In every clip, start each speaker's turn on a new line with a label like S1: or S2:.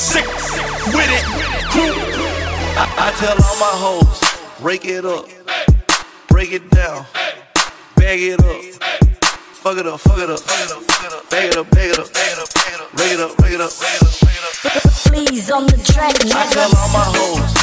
S1: Six with it.
S2: I, I tell all my hoes, break it up, break it down, bag it up. Fuck it up, fuck it up, bag it up, bag it up, bag it up, bag it up, bag it up, bag it up.
S3: Please on the track.
S2: I tell all my hoes.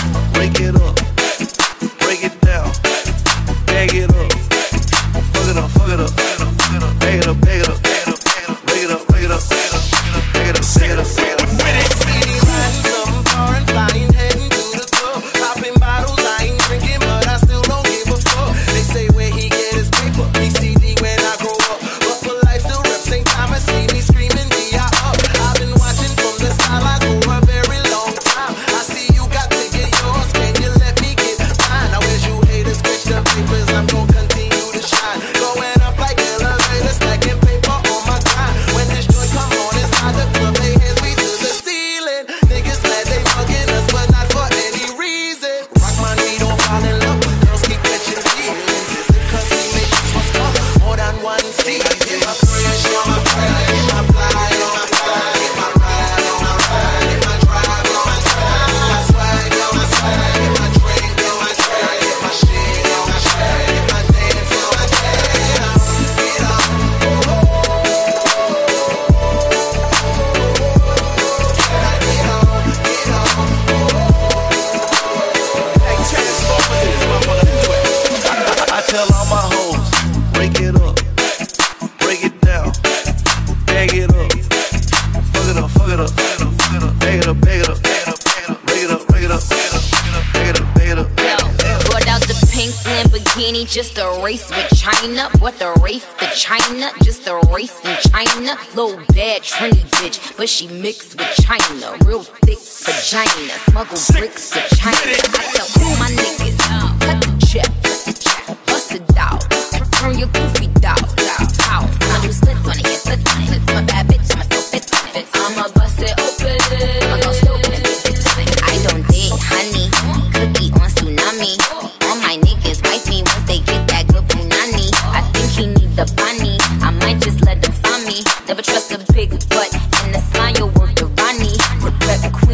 S4: just a race with China. What the race to China? Just a race in China. Low bad Trini bitch, but she mixed with China. Real thick vagina. Smuggle bricks to China. I tell my nigga.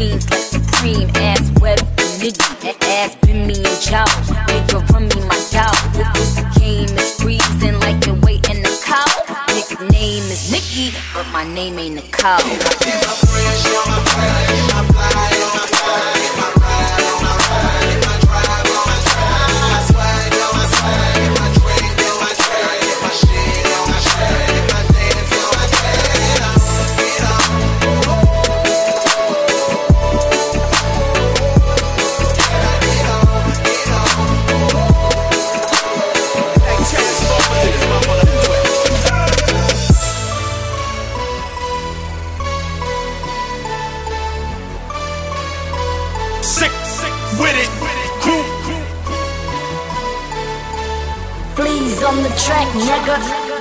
S4: queens like Supreme, ass web and ass been me and Joe, nigga run me my dog. With this game is freezing like the weight in the cow. Nickname is Nicky, but my name ain't Nicole.
S1: sick with it,
S5: cool. Fleas on the track, nigga.